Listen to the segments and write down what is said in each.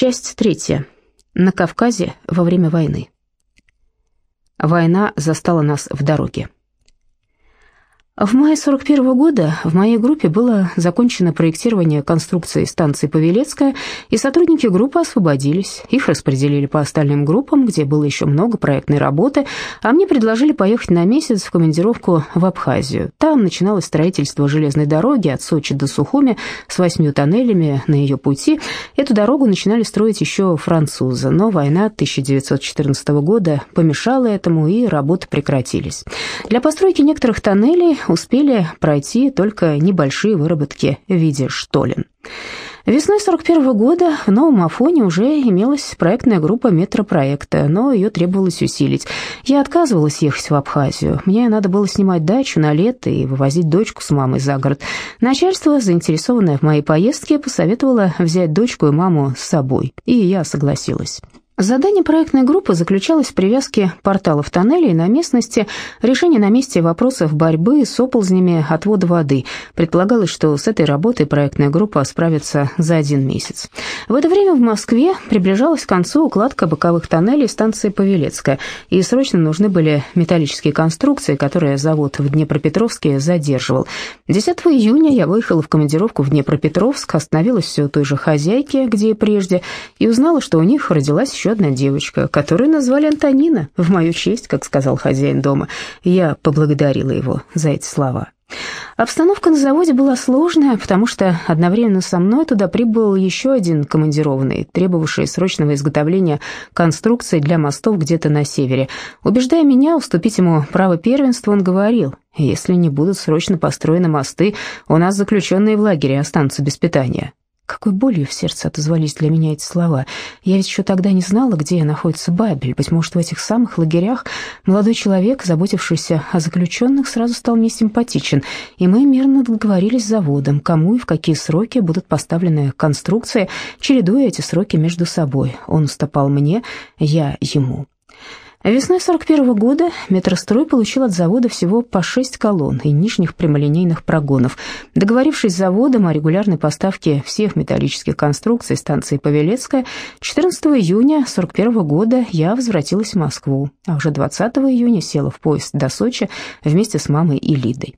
Часть третья. На Кавказе во время войны. Война застала нас в дороге. В мае 41 -го года в моей группе было закончено проектирование конструкции станции Павелецкая, и сотрудники группы освободились. Их распределили по остальным группам, где было еще много проектной работы, а мне предложили поехать на месяц в командировку в Абхазию. Там начиналось строительство железной дороги от Сочи до Сухуми с восьмью тоннелями на ее пути. Эту дорогу начинали строить еще французы, но война 1914 года помешала этому, и работы прекратились. Для постройки некоторых тоннелей успели пройти только небольшие выработки в виде штолен. Весной 41 года в Новом Афоне уже имелась проектная группа метропроекта, но ее требовалось усилить. Я отказывалась ехать в Абхазию. Мне надо было снимать дачу на лето и вывозить дочку с мамой за город. Начальство, заинтересованное в моей поездке, посоветовало взять дочку и маму с собой, и я согласилась. Задание проектной группы заключалось в привязке порталов тоннелей на местности, решение на месте вопросов борьбы с оползнями отвода воды. Предполагалось, что с этой работой проектная группа справится за один месяц. В это время в Москве приближалась к концу укладка боковых тоннелей станции Павелецкая, и срочно нужны были металлические конструкции, которые завод в Днепропетровске задерживал. 10 июня я выехала в командировку в Днепропетровск, остановилась все у той же хозяйки, где и прежде, и узнала, что у них родилась еще еще одна девочка, которую назвали Антонина, в мою честь, как сказал хозяин дома. Я поблагодарила его за эти слова. Обстановка на заводе была сложная, потому что одновременно со мной туда прибыл еще один командированный, требовавший срочного изготовления конструкции для мостов где-то на севере. Убеждая меня уступить ему право первенства, он говорил, если не будут срочно построены мосты, у нас заключенные в лагере останутся без питания. Какой болью в сердце отозвались для меня эти слова. Я ведь еще тогда не знала, где находится Бабель. Быть может, в этих самых лагерях молодой человек, заботившийся о заключенных, сразу стал мне симпатичен, и мы мирно договорились с заводом, кому и в какие сроки будут поставлены конструкции, чередуя эти сроки между собой. Он уступал мне, я ему. Весной 41 года метрострой получил от завода всего по шесть колонн и нижних прямолинейных прогонов. Договорившись с заводом о регулярной поставке всех металлических конструкций станции Павелецкая, 14 июня 41 года я возвратилась в Москву, а уже 20 июня села в поезд до Сочи вместе с мамой и Лидой.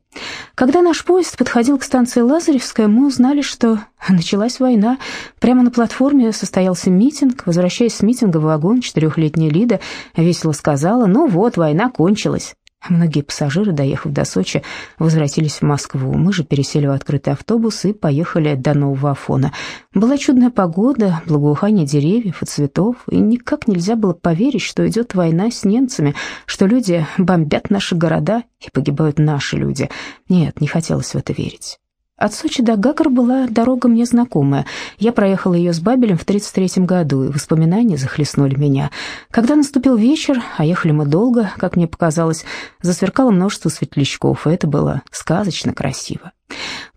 Когда наш поезд подходил к станции Лазаревская, мы узнали, что началась война. Прямо на платформе состоялся митинг. Возвращаясь с митинга в вагон, четырехлетняя Лида весело сказала, «Ну вот, война кончилась». Многие пассажиры, доехав до Сочи, возвратились в Москву. Мы же пересели в открытый автобус и поехали до Нового Афона. Была чудная погода, благоухание деревьев и цветов, и никак нельзя было поверить, что идет война с немцами, что люди бомбят наши города и погибают наши люди. Нет, не хотелось в это верить. От Сочи до Гагар была дорога мне знакомая. Я проехала ее с Бабелем в 33 году, и воспоминания захлестнули меня. Когда наступил вечер, а ехали мы долго, как мне показалось, засверкало множество светлячков, и это было сказочно красиво.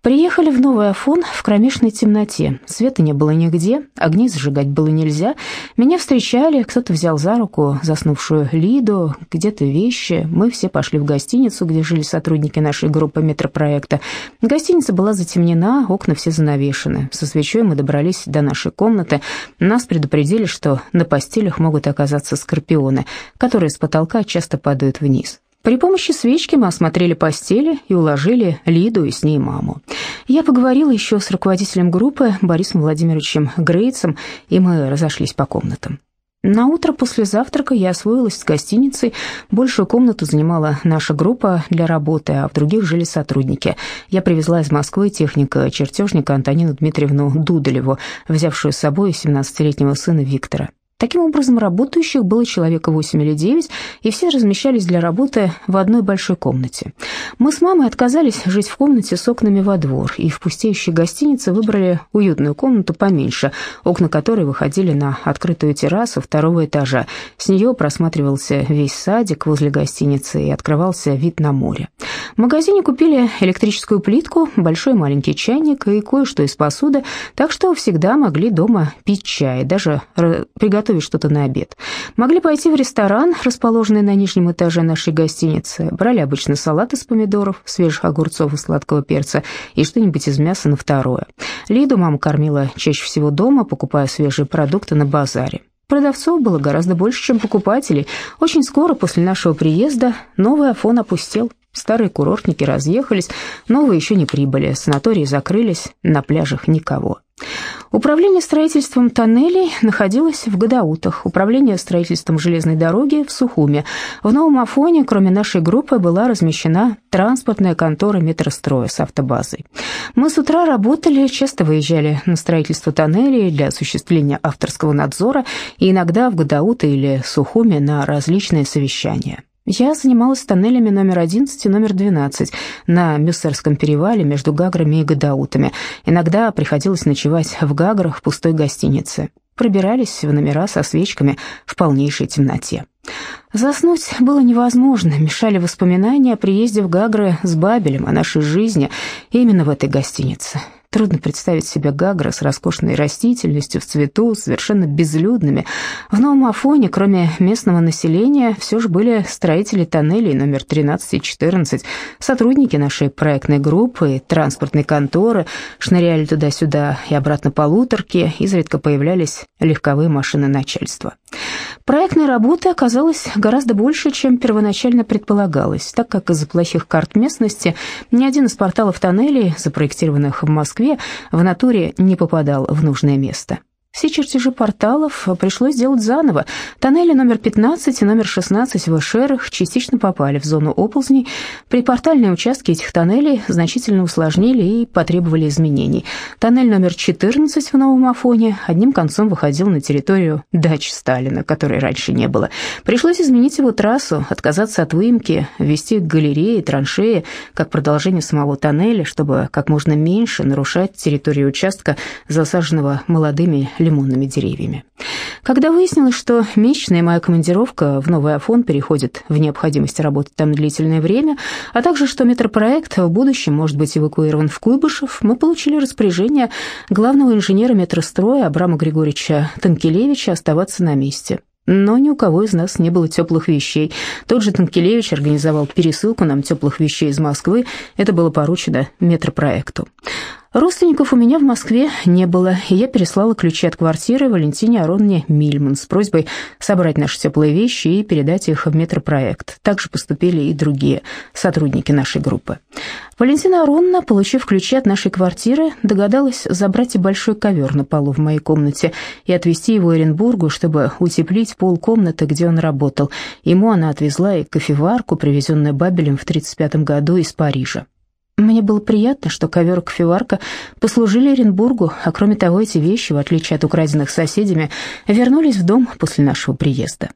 Приехали в Новый Афон в кромешной темноте. Света не было нигде, огней зажигать было нельзя. Меня встречали, кто-то взял за руку заснувшую Лиду, где-то вещи. Мы все пошли в гостиницу, где жили сотрудники нашей группы метропроекта. Гостиница была затемнена, окна все занавешены. Со свечой мы добрались до нашей комнаты. Нас предупредили, что на постелях могут оказаться скорпионы, которые с потолка часто падают вниз. При помощи свечки мы осмотрели постели и уложили Лиду и с ней маму. Я поговорила еще с руководителем группы Борисом Владимировичем Грейцем, и мы разошлись по комнатам. На утро после завтрака я освоилась с гостиницей. Большую комнату занимала наша группа для работы, а в других жили сотрудники. Я привезла из Москвы техника-чертежника Антонину Дмитриевну Дудареву, взявшую с собой 17-летнего сына Виктора. Таким образом, работающих было человека 8 или 9, и все размещались для работы в одной большой комнате. Мы с мамой отказались жить в комнате с окнами во двор, и в пустеющей гостинице выбрали уютную комнату поменьше, окна которой выходили на открытую террасу второго этажа. С нее просматривался весь садик возле гостиницы и открывался вид на море. В магазине купили электрическую плитку, большой маленький чайник и кое-что из посуды, так что всегда могли дома пить чай, даже приготовить приготовить что-то на обед. Могли пойти в ресторан, расположенный на нижнем этаже нашей гостиницы. Брали обычно салат из помидоров, свежих огурцов и сладкого перца и что-нибудь из мяса на второе. Лиду мама кормила чаще всего дома, покупая свежие продукты на базаре. Продавцов было гораздо больше, чем покупателей. Очень скоро после нашего приезда новый Афон опустел. Старые курортники разъехались, новые еще не прибыли, санатории закрылись, на пляжах никого. Управление строительством тоннелей находилось в Гадаутах, управление строительством железной дороги в Сухуме. В Новом Афоне, кроме нашей группы, была размещена транспортная контора метростроя с автобазой. Мы с утра работали, часто выезжали на строительство тоннелей для осуществления авторского надзора и иногда в Гадауты или Сухуме на различные совещания. Я занималась тоннелями номер 11 и номер 12 на Мюссерском перевале между Гаграми и Гадаутами. Иногда приходилось ночевать в Гаграх в пустой гостинице. Пробирались в номера со свечками в полнейшей темноте. Заснуть было невозможно, мешали воспоминания о приезде в Гагры с Бабелем, о нашей жизни именно в этой гостинице. Трудно представить себе Гагра с роскошной растительностью в цвету, совершенно безлюдными. В Новом Афоне, кроме местного населения, все же были строители тоннелей номер 13 и 14, сотрудники нашей проектной группы транспортной конторы, шныряли туда-сюда и обратно полуторки, изредка появлялись легковые машины начальства. Проектной работы оказалось гораздо больше, чем первоначально предполагалось, так как из-за плохих карт местности ни один из порталов тоннелей, запроектированных в Москве, в натуре не попадал в нужное место. Все чертежи порталов пришлось делать заново. Тоннели номер 15 и номер 16 в Эшерах частично попали в зону оползней. Припортальные участки этих тоннелей значительно усложнили и потребовали изменений. Тоннель номер 14 в Новом Афоне одним концом выходил на территорию дач Сталина, которой раньше не было. Пришлось изменить его трассу, отказаться от выемки, ввести галереи, траншеи, как продолжение самого тоннеля, чтобы как можно меньше нарушать территорию участка, засаженного молодыми лимонными деревьями. Когда выяснилось, что месячная моя командировка в Новый Афон переходит в необходимость работать там длительное время, а также что метропроект в будущем может быть эвакуирован в Куйбышев, мы получили распоряжение главного инженера метростроя Абрама Григорьевича Танкелевича оставаться на месте. Но ни у кого из нас не было теплых вещей. Тот же Танкелевич организовал пересылку нам теплых вещей из Москвы. Это было поручено метропроекту. Родственников у меня в Москве не было, и я переслала ключи от квартиры Валентине Аронне Мильман с просьбой собрать наши теплые вещи и передать их в метропроект. Также поступили и другие сотрудники нашей группы. Валентина Аронна, получив ключи от нашей квартиры, догадалась забрать и большой ковер на полу в моей комнате и отвезти его Оренбургу, чтобы утеплить пол комнаты, где он работал. Ему она отвезла и кофеварку, привезенную Бабелем в 1935 году из Парижа. Мне было приятно, что ковер кофеварка послужили Оренбургу, а кроме того, эти вещи, в отличие от украденных соседями, вернулись в дом после нашего приезда.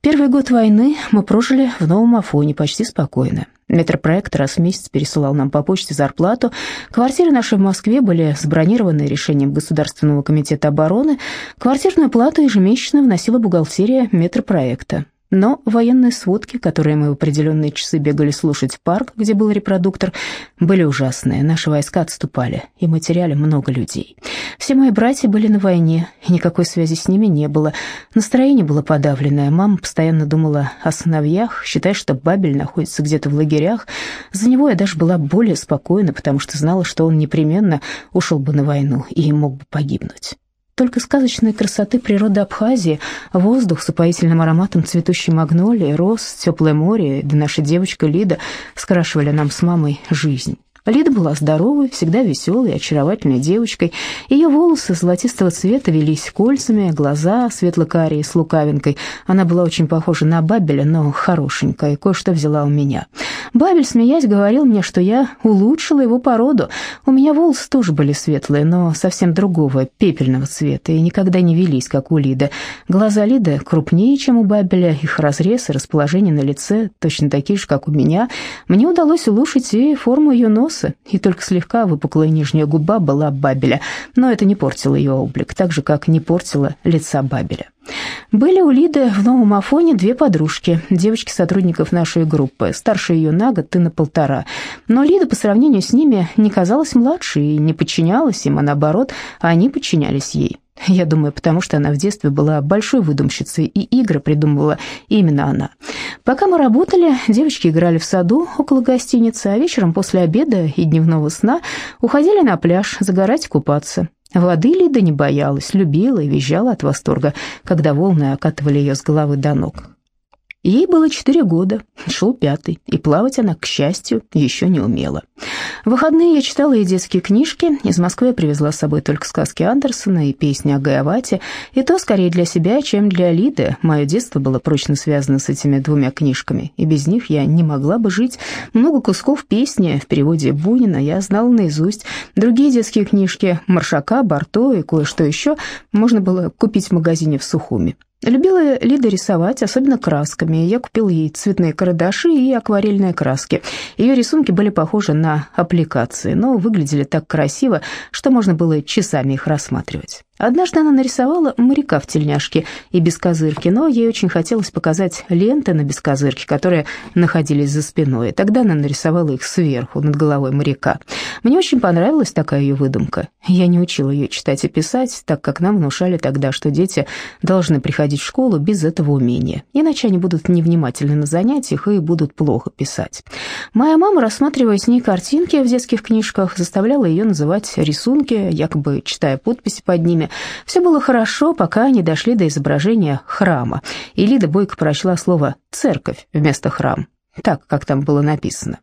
Первый год войны мы прожили в Новом Афоне почти спокойно. Метропроект раз в месяц пересылал нам по почте зарплату. Квартиры наши в Москве были забронированы решением Государственного комитета обороны. Квартирную плату ежемесячно вносила бухгалтерия метропроекта. Но военные сводки, которые мы в определенные часы бегали слушать в парк, где был репродуктор, были ужасные. Наши войска отступали, и мы теряли много людей. Все мои братья были на войне, и никакой связи с ними не было. Настроение было подавленное. Мама постоянно думала о сыновьях, считая, что Бабель находится где-то в лагерях. За него я даже была более спокойна, потому что знала, что он непременно ушел бы на войну и мог бы погибнуть. Только сказочной красоты природы Абхазии, воздух с упоительным ароматом цветущей магнолии, роз, теплое море, да наша девочка Лида скрашивали нам с мамой жизнь. Лида была здоровой, всегда веселой, очаровательной девочкой. Ее волосы золотистого цвета велись кольцами, глаза светло-карие с лукавинкой. Она была очень похожа на Бабеля, но хорошенькая, и кое-что взяла у меня. Бабель, смеясь, говорил мне, что я улучшила его породу. У меня волосы тоже были светлые, но совсем другого, пепельного цвета, и никогда не велись, как у Лиды. Глаза Лиды крупнее, чем у Бабеля, их разрез и расположение на лице точно такие же, как у меня. Мне удалось улучшить и форму ее носа, и только слегка выпуклая нижняя губа была Бабеля, но это не портило ее облик, так же, как не портило лица Бабеля. Были у Лиды в Новом Афоне две подружки, девочки-сотрудников нашей группы, старше ее на год и на полтора. Но Лида по сравнению с ними не казалась младшей и не подчинялась им, а наоборот, они подчинялись ей. Я думаю, потому что она в детстве была большой выдумщицей, и игры придумывала именно она. Пока мы работали, девочки играли в саду около гостиницы, а вечером после обеда и дневного сна уходили на пляж загорать и купаться. Воды Лида не боялась, любила и визжала от восторга, когда волны окатывали ее с головы до ног. Ей было четыре года, шел пятый, и плавать она, к счастью, еще не умела. В выходные я читала ей детские книжки, из Москвы я привезла с собой только сказки Андерсона и песни о Гайавате, и то скорее для себя, чем для Лиды. Мое детство было прочно связано с этими двумя книжками, и без них я не могла бы жить. Много кусков песни в переводе Бунина я знала наизусть. Другие детские книжки Маршака, Барто и кое-что еще можно было купить в магазине в Сухуми. Любила Лида рисовать, особенно красками. Я купил ей цветные карандаши и акварельные краски. Ее рисунки были похожи на аппликации, но выглядели так красиво, что можно было часами их рассматривать. Однажды она нарисовала моряка в тельняшке и без козырки, но ей очень хотелось показать ленты на бескозырке, которые находились за спиной. Тогда она нарисовала их сверху, над головой моряка. Мне очень понравилась такая ее выдумка. Я не учила ее читать и писать, так как нам внушали тогда, что дети должны приходить в школу без этого умения, иначе они будут невнимательны на занятиях и будут плохо писать. Моя мама, рассматривая с ней картинки в детских книжках, заставляла ее называть рисунки, якобы читая подписи под ними, время. Все было хорошо, пока они дошли до изображения храма, и Лида бойко прочла слово «церковь» вместо «храм» так, как там было написано.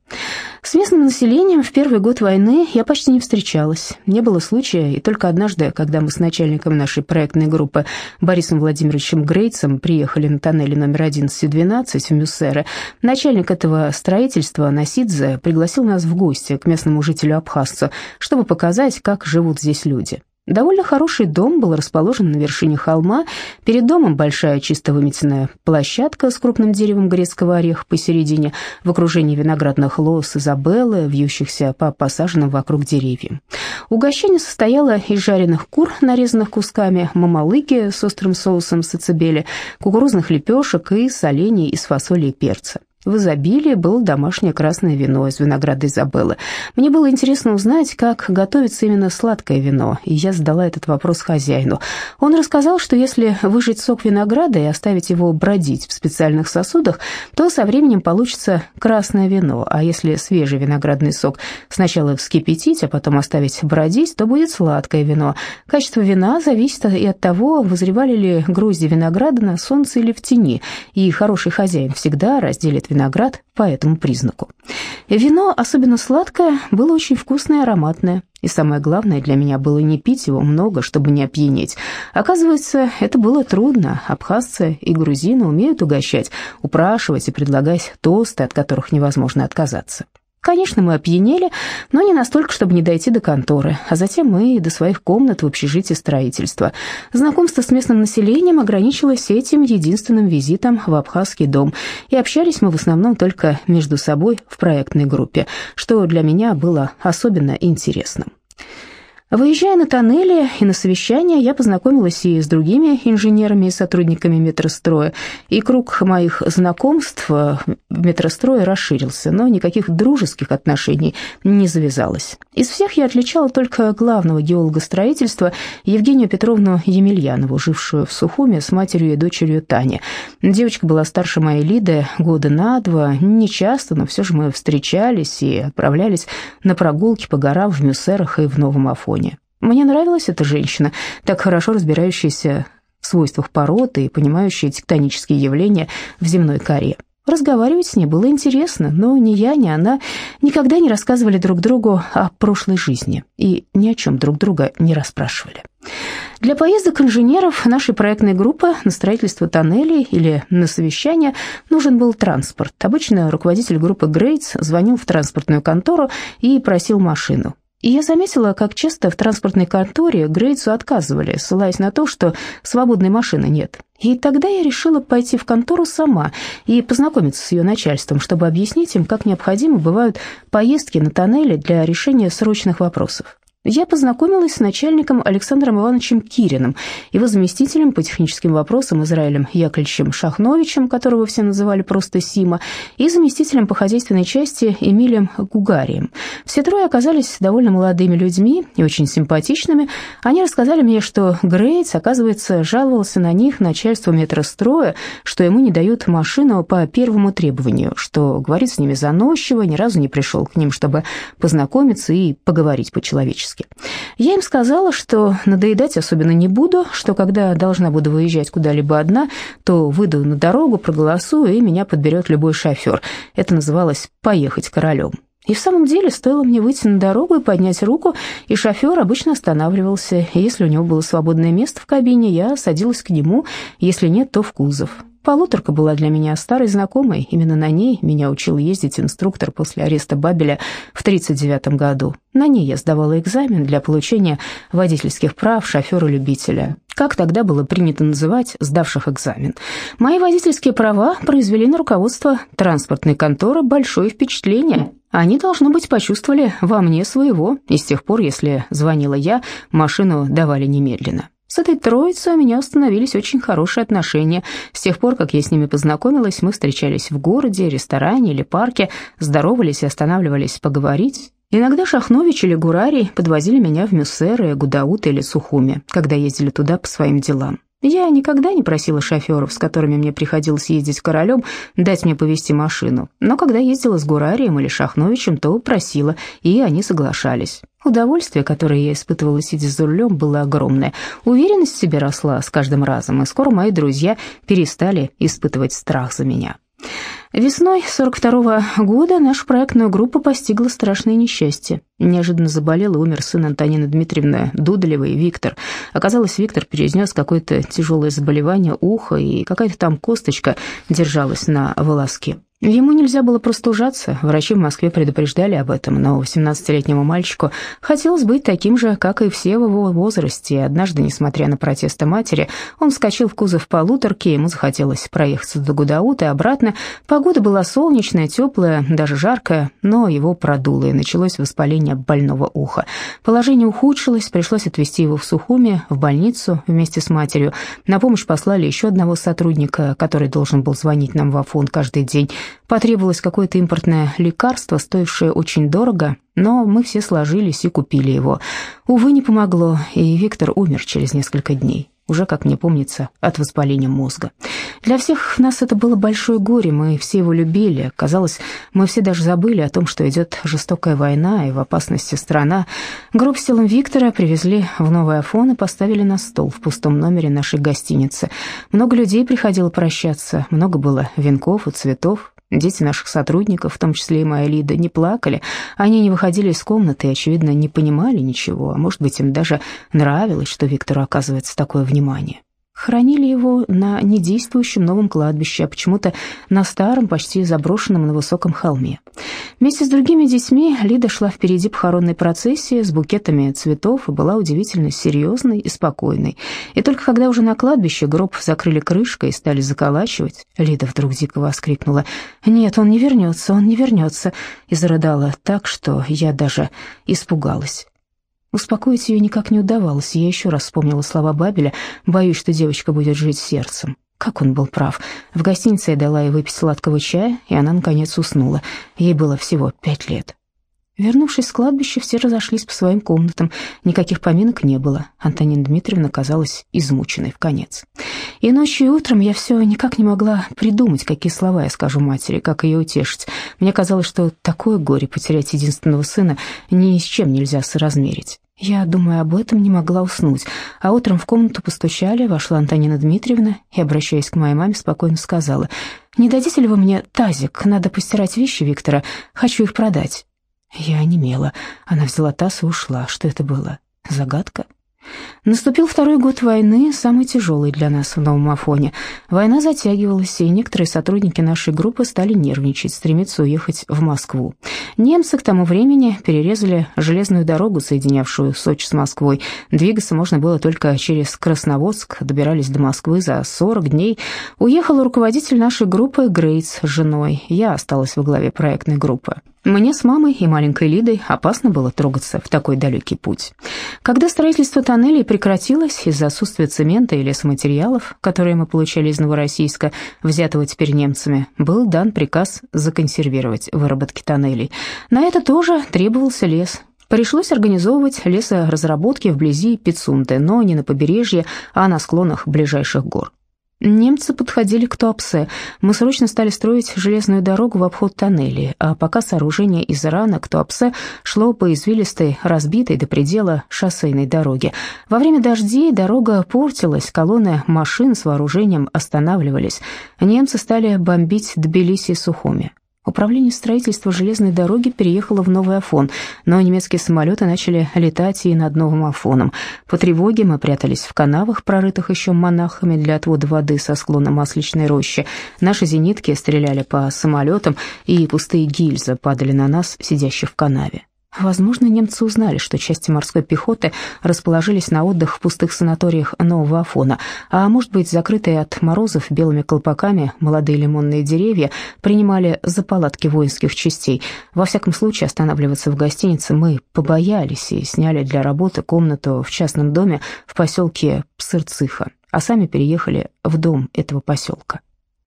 С местным населением в первый год войны я почти не встречалась. Не было случая, и только однажды, когда мы с начальником нашей проектной группы Борисом Владимировичем Грейцем приехали на тоннеле номер 11 и 12 в Мюссеры, начальник этого строительства Насидзе пригласил нас в гости к местному жителю Абхазцу, чтобы показать, как живут здесь люди. Довольно хороший дом был расположен на вершине холма. Перед домом большая чисто выметенная площадка с крупным деревом грецкого ореха посередине, в окружении виноградных лоз Изабеллы, вьющихся по посаженным вокруг деревьям. Угощение состояло из жареных кур, нарезанных кусками, мамалыки с острым соусом сацебели, кукурузных лепешек и солений из фасоли и перца. В изобилии было домашнее красное вино из винограда Изабеллы. Мне было интересно узнать, как готовится именно сладкое вино, и я задала этот вопрос хозяину. Он рассказал, что если выжать сок винограда и оставить его бродить в специальных сосудах, то со временем получится красное вино, а если свежий виноградный сок сначала вскипятить, а потом оставить бродить, то будет сладкое вино. Качество вина зависит и от того, вызревали ли грозди винограда на солнце или в тени, и хороший хозяин всегда разделит виноград по этому признаку. Вино, особенно сладкое, было очень вкусное и ароматное. И самое главное для меня было не пить его много, чтобы не опьянеть. Оказывается, это было трудно. Абхазцы и грузины умеют угощать, упрашивать и предлагать тосты, от которых невозможно отказаться. Конечно, мы опьянели, но не настолько, чтобы не дойти до конторы, а затем мы и до своих комнат в общежитии строительства. Знакомство с местным населением ограничилось этим единственным визитом в Абхазский дом, и общались мы в основном только между собой в проектной группе, что для меня было особенно интересным. Выезжая на тоннели и на совещания, я познакомилась и с другими инженерами и сотрудниками метростроя, и круг моих знакомств в метрострое расширился, но никаких дружеских отношений не завязалось. Из всех я отличала только главного геолога строительства Евгению Петровну Емельянову, жившую в Сухуме с матерью и дочерью Тани. Девочка была старше моей Лиды года на два, не часто, но все же мы встречались и отправлялись на прогулки по горам в Мюссерах и в Новом Афоне. Мне нравилась эта женщина, так хорошо разбирающаяся в свойствах пород и понимающая тектонические явления в земной коре. Разговаривать с ней было интересно, но ни я, ни она никогда не рассказывали друг другу о прошлой жизни и ни о чем друг друга не расспрашивали. Для поездок инженеров нашей проектной группы на строительство тоннелей или на совещание нужен был транспорт. Обычно руководитель группы Грейтс звонил в транспортную контору и просил машину. Я заметила, как часто в транспортной конторе Грейцу отказывали, ссылаясь на то, что свободной машины нет. И тогда я решила пойти в контору сама и познакомиться с ее начальством, чтобы объяснить им, как необходимы бывают поездки на тоннели для решения срочных вопросов. Я познакомилась с начальником Александром Ивановичем Кириным, его заместителем по техническим вопросам Израилем Яковлевичем Шахновичем, которого все называли просто Сима, и заместителем по хозяйственной части Эмилием Гугарием. Все трое оказались довольно молодыми людьми и очень симпатичными. Они рассказали мне, что Грейтс, оказывается, жаловался на них начальству метростроя, что ему не дают машину по первому требованию, что говорит с ними заносчиво, ни разу не пришел к ним, чтобы познакомиться и поговорить по-человечески по Я им сказала, что надоедать особенно не буду, что когда должна буду выезжать куда-либо одна, то выйду на дорогу, проголосую, и меня подберет любой шофер. Это называлось «поехать королем». И в самом деле, стоило мне выйти на дорогу и поднять руку, и шофер обычно останавливался. И если у него было свободное место в кабине, я садилась к нему, если нет, то в кузов. Полуторка была для меня старой знакомой. Именно на ней меня учил ездить инструктор после ареста Бабеля в 1939 году. На ней я сдавала экзамен для получения водительских прав шофера-любителя. Как тогда было принято называть сдавших экзамен. Мои водительские права произвели на руководство транспортной конторы большое впечатление. Они, должно быть, почувствовали во мне своего, и с тех пор, если звонила я, машину давали немедленно. С этой троицей у меня установились очень хорошие отношения. С тех пор, как я с ними познакомилась, мы встречались в городе, ресторане или парке, здоровались и останавливались поговорить. Иногда Шахнович или Гурарий подвозили меня в Мюссеры, Гудаут или Сухуми, когда ездили туда по своим делам. Я никогда не просила шоферов, с которыми мне приходилось ездить королем, дать мне повести машину, но когда ездила с Гурарием или Шахновичем, то просила, и они соглашались. Удовольствие, которое я испытывала, сидя за рулем, было огромное. Уверенность в себе росла с каждым разом, и скоро мои друзья перестали испытывать страх за меня. Весной 42 -го года нашу проектную группу постигло страшное несчастье. Неожиданно заболел и умер сын Антонины Дмитриевны Дудалевой, Виктор. Оказалось, Виктор перенес какое-то тяжелое заболевание уха, и какая-то там косточка держалась на волоске. Ему нельзя было простужаться, врачи в Москве предупреждали об этом, но 18-летнему мальчику хотелось быть таким же, как и все в его возрасте, и однажды, несмотря на протесты матери, он вскочил в кузов полуторки, ему захотелось проехаться до Гудаута и обратно. Погода была солнечная, теплая, даже жаркая, но его продуло, и началось воспаление больного уха. Положение ухудшилось, пришлось отвезти его в Сухуми, в больницу вместе с матерью. На помощь послали еще одного сотрудника, который должен был звонить нам в Афон каждый день. Потребовалось какое-то импортное лекарство, стоившее очень дорого, но мы все сложились и купили его. Увы, не помогло, и Виктор умер через несколько дней уже, как мне помнится, от воспаления мозга. Для всех нас это было большое горе, мы все его любили. Казалось, мы все даже забыли о том, что идет жестокая война и в опасности страна. Гроб с телом Виктора привезли в Новый Афон и поставили на стол в пустом номере нашей гостиницы. Много людей приходило прощаться, много было венков и цветов. Дети наших сотрудников, в том числе и моя Лида, не плакали. Они не выходили из комнаты и, очевидно, не понимали ничего, а может быть, им даже нравилось, что Виктору оказывается такое внимание. Хоронили его на недействующем новом кладбище, а почему-то на старом, почти заброшенном на высоком холме. Вместе с другими детьми Лида шла впереди похоронной процессии с букетами цветов и была удивительно серьезной и спокойной. И только когда уже на кладбище гроб закрыли крышкой и стали заколачивать, Лида вдруг дико воскликнула «Нет, он не вернется, он не вернется», и зарыдала так, что я даже испугалась. Успокоить ее никак не удавалось, я еще раз вспомнила слова Бабеля, боюсь, что девочка будет жить сердцем. Как он был прав. В гостинице я дала ей выпить сладкого чая, и она, наконец, уснула. Ей было всего пять лет. Вернувшись с кладбища, все разошлись по своим комнатам. Никаких поминок не было. Антонина Дмитриевна казалась измученной в конец. И ночью и утром я все никак не могла придумать, какие слова я скажу матери, как ее утешить. Мне казалось, что такое горе потерять единственного сына ни с чем нельзя соразмерить. Я, думая об этом, не могла уснуть, а утром в комнату постучали, вошла Антонина Дмитриевна и, обращаясь к моей маме, спокойно сказала, «Не дадите ли вы мне тазик? Надо постирать вещи Виктора, хочу их продать». Я онемела. Она взяла таз и ушла. Что это было? Загадка? Наступил второй год войны, самый тяжелый для нас в Новом Афоне. Война затягивалась, и некоторые сотрудники нашей группы стали нервничать, стремиться уехать в Москву. Немцы к тому времени перерезали железную дорогу, соединявшую Сочи с Москвой. Двигаться можно было только через Красноводск, добирались до Москвы за 40 дней. Уехал руководитель нашей группы Грейтс с женой. Я осталась во главе проектной группы. Мне с мамой и маленькой Лидой опасно было трогаться в такой далекий путь. Когда строительство тоннелей прекратилось из-за отсутствия цемента и лесоматериалов, которые мы получали из Новороссийска, взятого теперь немцами, был дан приказ законсервировать выработки тоннелей. На это тоже требовался лес. Пришлось организовывать лесоразработки вблизи Пицунды, но не на побережье, а на склонах ближайших гор. Немцы подходили к Туапсе. Мы срочно стали строить железную дорогу в обход тоннелей, а пока сооружение из Ирана к Туапсе шло по извилистой, разбитой до предела шоссейной дороге. Во время дождей дорога портилась, колонны машин с вооружением останавливались. Немцы стали бомбить Тбилиси и Сухуми. Управление строительства железной дороги переехало в Новый Афон, но немецкие самолеты начали летать и над Новым Афоном. По тревоге мы прятались в канавах, прорытых еще монахами для отвода воды со склона Масличной рощи. Наши зенитки стреляли по самолетам, и пустые гильзы падали на нас, сидящих в канаве. Возможно, немцы узнали, что части морской пехоты расположились на отдых в пустых санаториях Нового Афона, а может быть, закрытые от морозов белыми колпаками молодые лимонные деревья принимали за палатки воинских частей. Во всяком случае, останавливаться в гостинице мы побоялись и сняли для работы комнату в частном доме в поселке Псырцыха, а сами переехали в дом этого поселка.